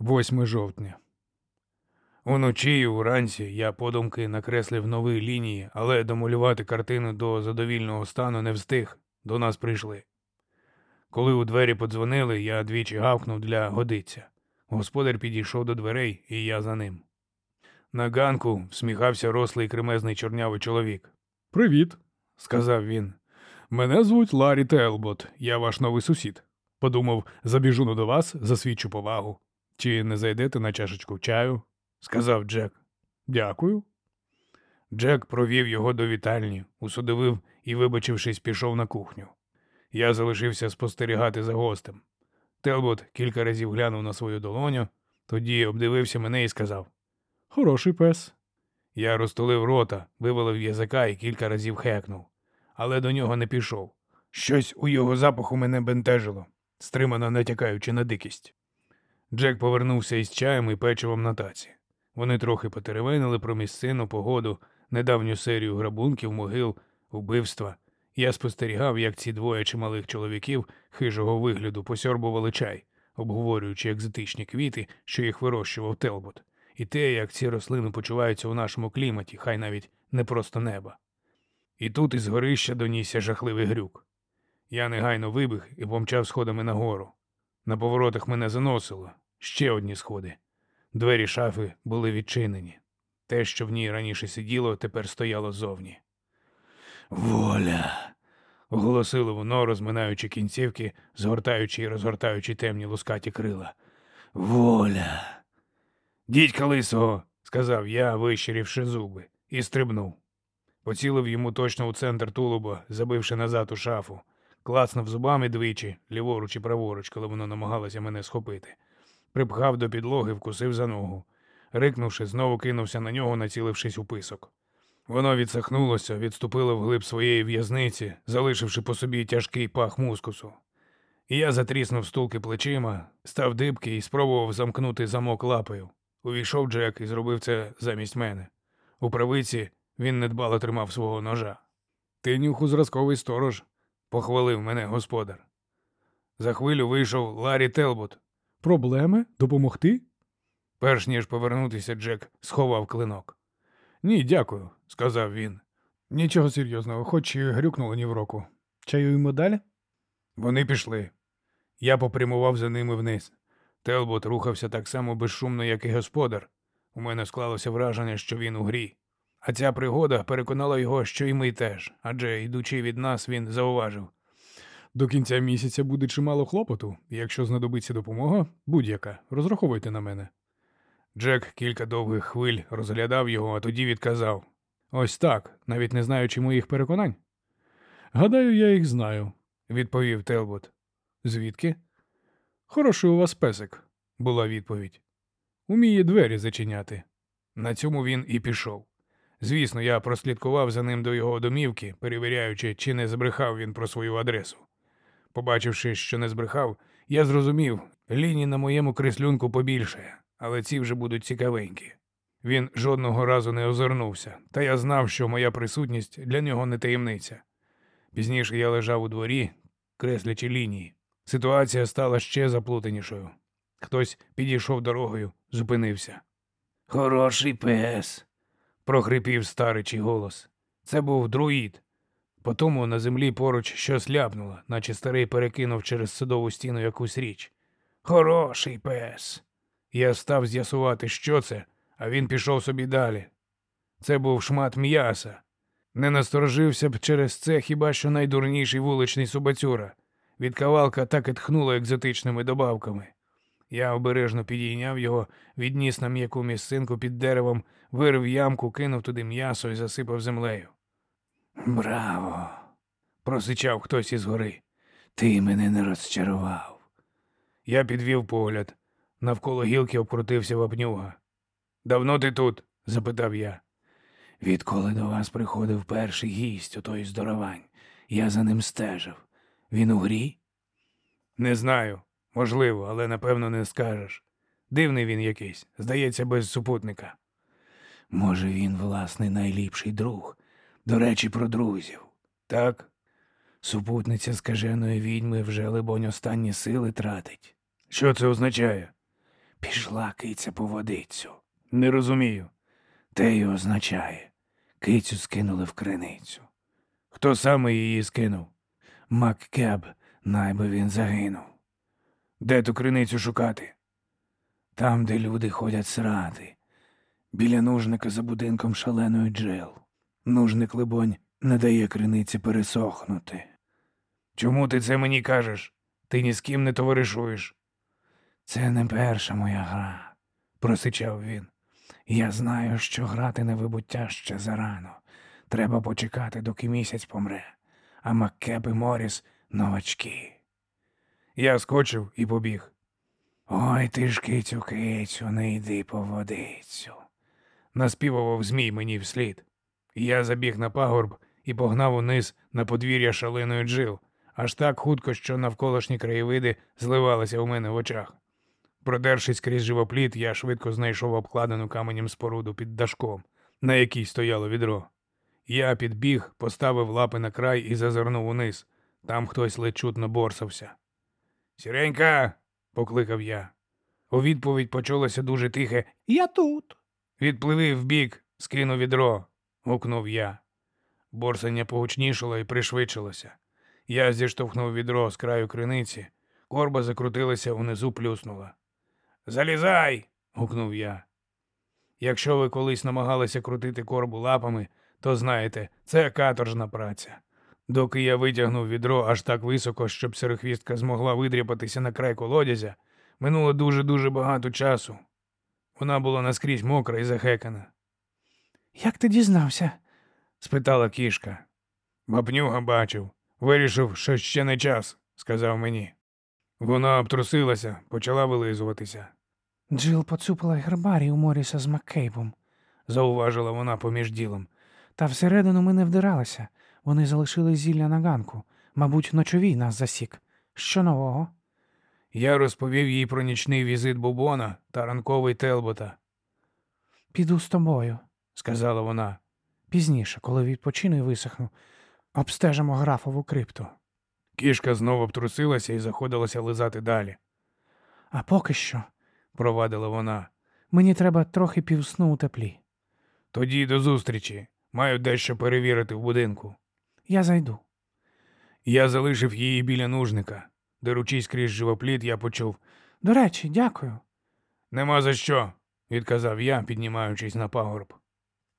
8 жовтня. Уночі і уранці я подумки накреслив нові лінії, але домалювати картину до задовільного стану не встиг. До нас прийшли. Коли у двері подзвонили, я двічі гавкнув для годиця. Господар підійшов до дверей, і я за ним. На ганку всміхався рослий кремезний чорнявий чоловік. Привіт, сказав він. Мене звуть Ларі Телбот, я ваш новий сусід. Подумав, забіжу до вас, засвідчу повагу. Чи не зайдете на чашечку чаю? сказав Джек. Дякую. Джек провів його до вітальні, усудовив і, вибачившись, пішов на кухню. Я залишився спостерігати за гостем. Телбот кілька разів глянув на свою долоню, тоді обдивився мене і сказав Хороший пес. Я розтулив рота, вивалив язика і кілька разів хекнув, але до нього не пішов. Щось у його запаху мене бентежило, стримано натякаючи на дикість. Джек повернувся із чаєм і печивом на таці. Вони трохи потеревенили про місцину, погоду, недавню серію грабунків, могил, убивства. Я спостерігав, як ці двоє чималих чоловіків хижого вигляду посьорбували чай, обговорюючи екзотичні квіти, що їх вирощував Телбот, і те, як ці рослини почуваються у нашому кліматі, хай навіть не просто неба. І тут із горища донісся жахливий грюк. Я негайно вибіг і помчав сходами нагору. На поворотах мене заносило ще одні сходи. Двері шафи були відчинені. Те, що в ній раніше сиділо, тепер стояло зовні. Воля. оголосило воно, розминаючи кінцівки, згортаючи і розгортаючи темні лускаті крила. Воля. Дідька лисого, сказав я, вищирівши зуби, і стрибнув. Поцілив йому точно у центр тулуба, забивши назад у шафу, клацнув зубами двічі, ліворуч і праворуч, коли воно намагалося мене схопити. Припхав до підлоги, вкусив за ногу. Рикнувши, знову кинувся на нього, націлившись у писок. Воно відсахнулося, відступило вглиб своєї в'язниці, залишивши по собі тяжкий пах мускусу. І я затріснув стулки плечима, став дибки і спробував замкнути замок лапою. Увійшов Джек і зробив це замість мене. У правиці він недбало тримав свого ножа. Ти нюху зразковий сторож, похвалив мене господар. За хвилю вийшов Ларі Телбот. Проблеми? Допомогти? Перш ніж повернутися, Джек сховав клинок. Ні, дякую, сказав він. Нічого серйозного, хоч і грюкнуло ні в року. Чаюємо далі? Вони пішли. Я попрямував за ними вниз. Телбот рухався так само безшумно, як і господар. У мене склалося враження, що він у грі. А ця пригода переконала його, що і ми теж, адже, йдучи від нас, він зауважив. До кінця місяця буде чимало хлопоту, якщо знадобиться допомога, будь-яка, розраховуйте на мене. Джек кілька довгих хвиль розглядав його, а тоді відказав Ось так, навіть не знаючи моїх переконань. Гадаю, я їх знаю, відповів Телбот. Звідки? Хороший у вас песик, була відповідь. Уміє двері зачиняти. На цьому він і пішов. Звісно, я прослідкував за ним до його домівки, перевіряючи, чи не збрехав він про свою адресу. Побачивши, що не збрехав, я зрозумів, ліній на моєму креслюнку побільшає, але ці вже будуть цікавенькі. Він жодного разу не озирнувся, та я знав, що моя присутність для нього не таємниця. Пізніше я лежав у дворі, креслячи лінії. Ситуація стала ще заплутанішою. Хтось підійшов дорогою, зупинився. Хороший пес, прохрипів старичий голос. Це був друїд. Потому на землі поруч щось ляпнуло, наче старий перекинув через садову стіну якусь річ. Хороший пес. Я став з'ясувати, що це, а він пішов собі далі. Це був шмат м'яса. Не насторожився б через це хіба що найдурніший вуличний Субацюра. Від кавалка так і тхнуло екзотичними добавками. Я обережно підійняв його, відніс на м'яку місцинку під деревом, вирив ямку, кинув туди м'ясо і засипав землею. Браво! просичав хтось із гори. Ти мене не розчарував. Я підвів погляд. Навколо гілки обкрутився вапнюга. Давно ти тут? запитав я. Відколи до вас приходив перший гість у той здоровань, я за ним стежив. Він у грі? Не знаю. Можливо, але напевно не скажеш. Дивний він якийсь, здається, без супутника. Може, він, власне, найліпший друг. До речі, про друзів. Так. Супутниця скаженої відьми вже, либонь, останні сили тратить. Що це означає? Пішла киця по водицю. Не розумію. Те й означає. Кицю скинули в криницю. Хто саме її скинув? Маккеб, найби він загинув. Де ту криницю шукати? Там, де люди ходять срати. Біля нужника за будинком шаленої джел. Нужник, либонь, не дає криниці пересохнути. Чому ти це мені кажеш? Ти ні з ким не товаришуєш. Це не перша моя гра, просичав він. Я знаю, що грати на вибуття ще зарано. Треба почекати, доки місяць помре, а Маккеб і Моріс новачки. Я скочив і побіг. Ой ти ж кицю, кицю, не йди по водицю. Наспівував змій мені вслід. Я забіг на пагорб і погнав униз на подвір'я шаленої джил, аж так хутко, що навколишні краєвиди зливалися у мене в очах. Продершись крізь живопліт, я швидко знайшов обкладену каменем споруду під дашком, на якій стояло відро. Я підбіг, поставив лапи на край і зазирнув униз. Там хтось ледь борсався. Сіренька. покликав я. У відповідь почулося дуже тихе Я тут. Відпливи вбік, скину відро, гукнув я. Борсання погучнішало і пришвидшилося. Я зіштовхнув відро з краю криниці, корба закрутилася, унизу плюснула. Залізай. гукнув я. Якщо ви колись намагалися крутити корбу лапами, то знаєте, це каторжна праця. Доки я витягнув відро аж так високо, щоб сирохвістка змогла видряпатися на край колодязя, минуло дуже-дуже багато часу. Вона була наскрізь мокра і захекана. Як ти дізнався? спитала кішка. Бабнюга бачив. Вирішив, що ще не час, сказав мені. Вона обтрусилася, почала вилизуватися, Джил поцупила гербарій у Моріса з Маккейбом, зауважила вона поміж ділом. Та всередину ми не вдиралися. Вони залишили зілля на ганку. Мабуть, ночовій нас засік. Що нового? Я розповів їй про нічний візит Бубона та ранковий Телбота, Піду з тобою, сказала вона. пізніше, коли відпочину і висохну. Обстежимо графову крипту. Кішка знову обтрусилася і заходилася лизати далі, А поки що провадила вона. мені треба трохи півсну у теплі. Тоді до зустрічі. Маю дещо перевірити в будинку. Я зайду. Я залишив її біля нужника. Деручись крізь живопліт, я почув До речі, дякую. Нема за що, відказав я, піднімаючись на пагорб.